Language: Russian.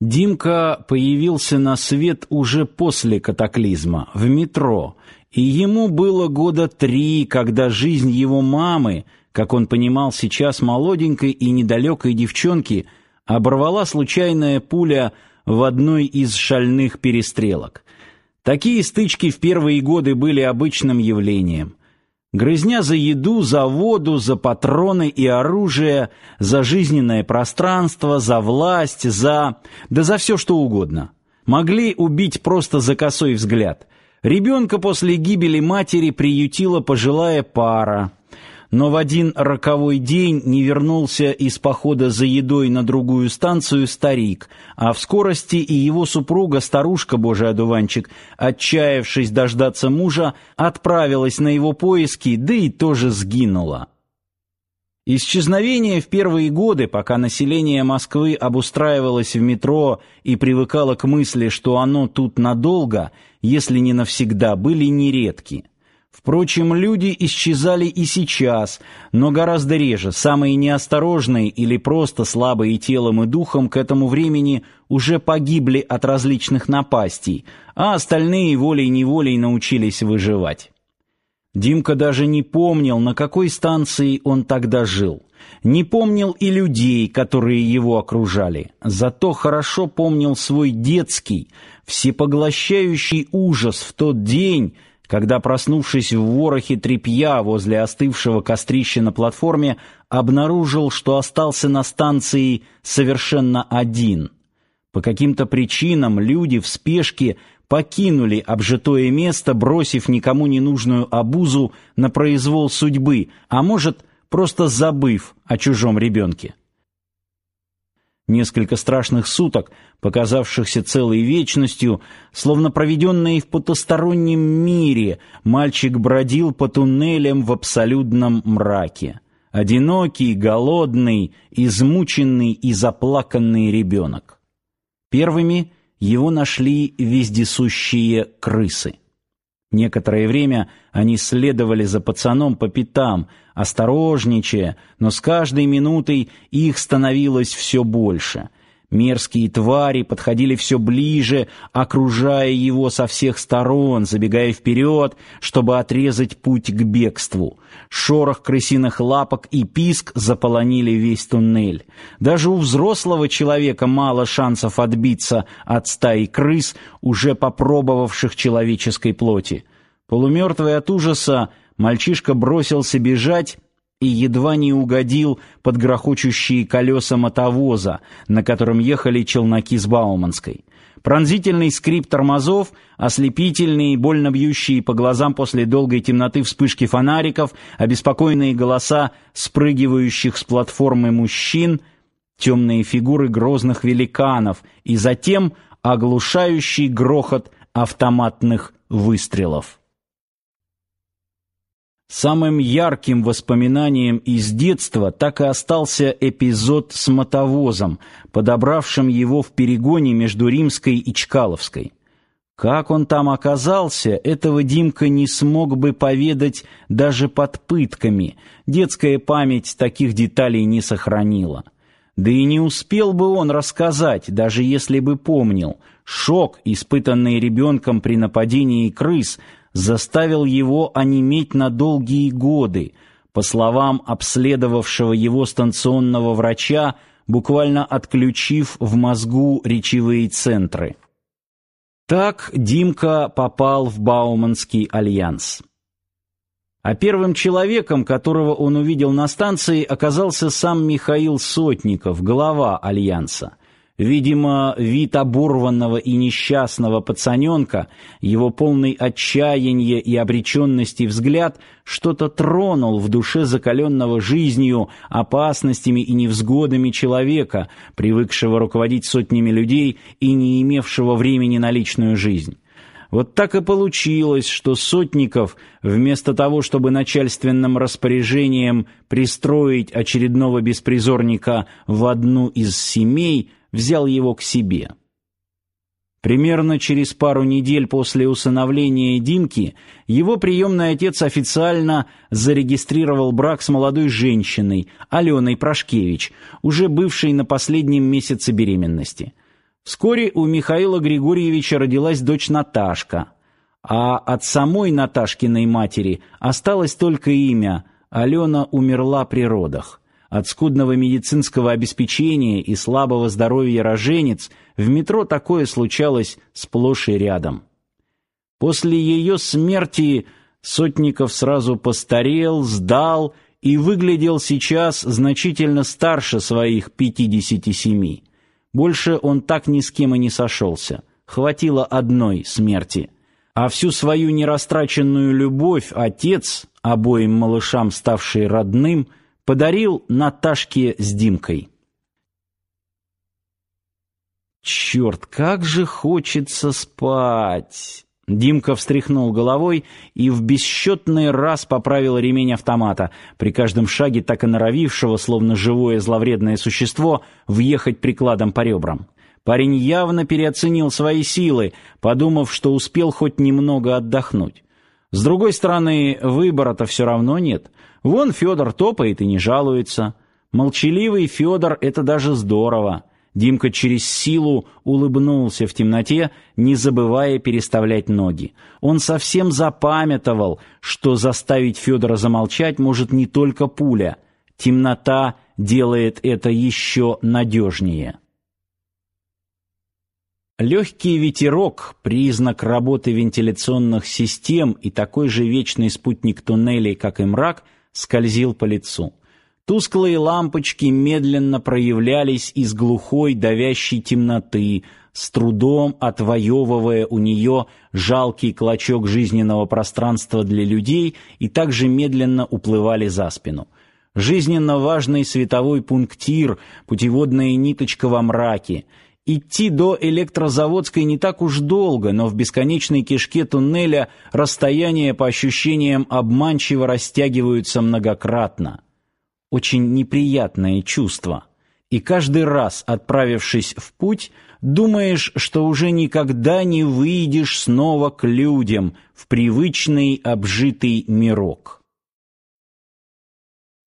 Димка появился на свет уже после катаклизма, в метро, и ему было года три, когда жизнь его мамы, как он понимал сейчас молоденькой и недалекой девчонки, оборвала случайная пуля в одной из шальных перестрелок. Такие стычки в первые годы были обычным явлением. Грызня за еду, за воду, за патроны и оружие, за жизненное пространство, за власть, за... да за все что угодно. Могли убить просто за косой взгляд. Ребенка после гибели матери приютила пожилая пара но в один роковой день не вернулся из похода за едой на другую станцию старик, а в скорости и его супруга, старушка Божий одуванчик, отчаявшись дождаться мужа, отправилась на его поиски, да и тоже сгинула. Исчезновение в первые годы, пока население Москвы обустраивалось в метро и привыкало к мысли, что оно тут надолго, если не навсегда, были нередки. Впрочем, люди исчезали и сейчас, но гораздо реже. Самые неосторожные или просто слабые телом и духом к этому времени уже погибли от различных напастей, а остальные волей-неволей научились выживать. Димка даже не помнил, на какой станции он тогда жил. Не помнил и людей, которые его окружали. Зато хорошо помнил свой детский, всепоглощающий ужас в тот день, когда, проснувшись в ворохе тряпья возле остывшего кострища на платформе, обнаружил, что остался на станции совершенно один. По каким-то причинам люди в спешке покинули обжитое место, бросив никому не нужную обузу на произвол судьбы, а может, просто забыв о чужом ребенке. Несколько страшных суток, показавшихся целой вечностью, словно проведенные в потустороннем мире, мальчик бродил по туннелям в абсолютном мраке. Одинокий, голодный, измученный и заплаканный ребенок. Первыми его нашли вездесущие крысы. Некоторое время они следовали за пацаном по пятам, осторожничая, но с каждой минутой их становилось все больше. Мерзкие твари подходили все ближе, окружая его со всех сторон, забегая вперед, чтобы отрезать путь к бегству. Шорох крысиных лапок и писк заполонили весь туннель. Даже у взрослого человека мало шансов отбиться от стаи крыс, уже попробовавших человеческой плоти. Полумертвый от ужаса, мальчишка бросился бежать и едва не угодил под грохочущие колеса мотовоза, на котором ехали челноки с Бауманской. Пронзительный скрип тормозов, ослепительные, больно бьющие по глазам после долгой темноты вспышки фонариков, обеспокоенные голоса спрыгивающих с платформы мужчин, темные фигуры грозных великанов и затем оглушающий грохот автоматных выстрелов. Самым ярким воспоминанием из детства так и остался эпизод с мотовозом, подобравшим его в перегоне между Римской и Чкаловской. Как он там оказался, этого Димка не смог бы поведать даже под пытками. Детская память таких деталей не сохранила. Да и не успел бы он рассказать, даже если бы помнил. Шок, испытанный ребенком при нападении крыс, заставил его онеметь на долгие годы, по словам обследовавшего его станционного врача, буквально отключив в мозгу речевые центры. Так Димка попал в Бауманский альянс. А первым человеком, которого он увидел на станции, оказался сам Михаил Сотников, глава альянса. Видимо, вид оборванного и несчастного пацаненка, его полный отчаяния и обреченности взгляд что-то тронул в душе закаленного жизнью, опасностями и невзгодами человека, привыкшего руководить сотнями людей и не имевшего времени на личную жизнь. Вот так и получилось, что Сотников, вместо того, чтобы начальственным распоряжением пристроить очередного беспризорника в одну из семей, взял его к себе. Примерно через пару недель после усыновления Димки его приемный отец официально зарегистрировал брак с молодой женщиной, Аленой Прошкевич, уже бывшей на последнем месяце беременности. Вскоре у Михаила Григорьевича родилась дочь Наташка, а от самой Наташкиной матери осталось только имя. Алена умерла при родах. От скудного медицинского обеспечения и слабого здоровья роженец в метро такое случалось сплошь и рядом. После ее смерти Сотников сразу постарел, сдал и выглядел сейчас значительно старше своих 57. Больше он так ни с кем и не сошелся. Хватило одной смерти. А всю свою нерастраченную любовь отец, обоим малышам ставший родным, подарил Наташке с Димкой. Черт, как же хочется спать. Димка встряхнул головой и в бесчетный раз поправил ремень автомата, при каждом шаге так и норовившего, словно живое зловредное существо, въехать прикладом по ребрам. Парень явно переоценил свои силы, подумав, что успел хоть немного отдохнуть. С другой стороны, выбора-то все равно нет. Вон Федор топает и не жалуется. Молчаливый Федор — это даже здорово. Димка через силу улыбнулся в темноте, не забывая переставлять ноги. Он совсем запамятовал, что заставить Федора замолчать может не только пуля. Темнота делает это еще надежнее. Легкий ветерок, признак работы вентиляционных систем и такой же вечный спутник туннелей, как и мрак, скользил по лицу. Тусклые лампочки медленно проявлялись из глухой давящей темноты, с трудом отвоевывая у нее жалкий клочок жизненного пространства для людей и также медленно уплывали за спину. Жизненно важный световой пунктир, путеводная ниточка во мраке. Идти до электрозаводской не так уж долго, но в бесконечной кишке туннеля расстояния по ощущениям обманчиво растягиваются многократно очень неприятное чувство. И каждый раз, отправившись в путь, думаешь, что уже никогда не выйдешь снова к людям в привычный обжитый мирок.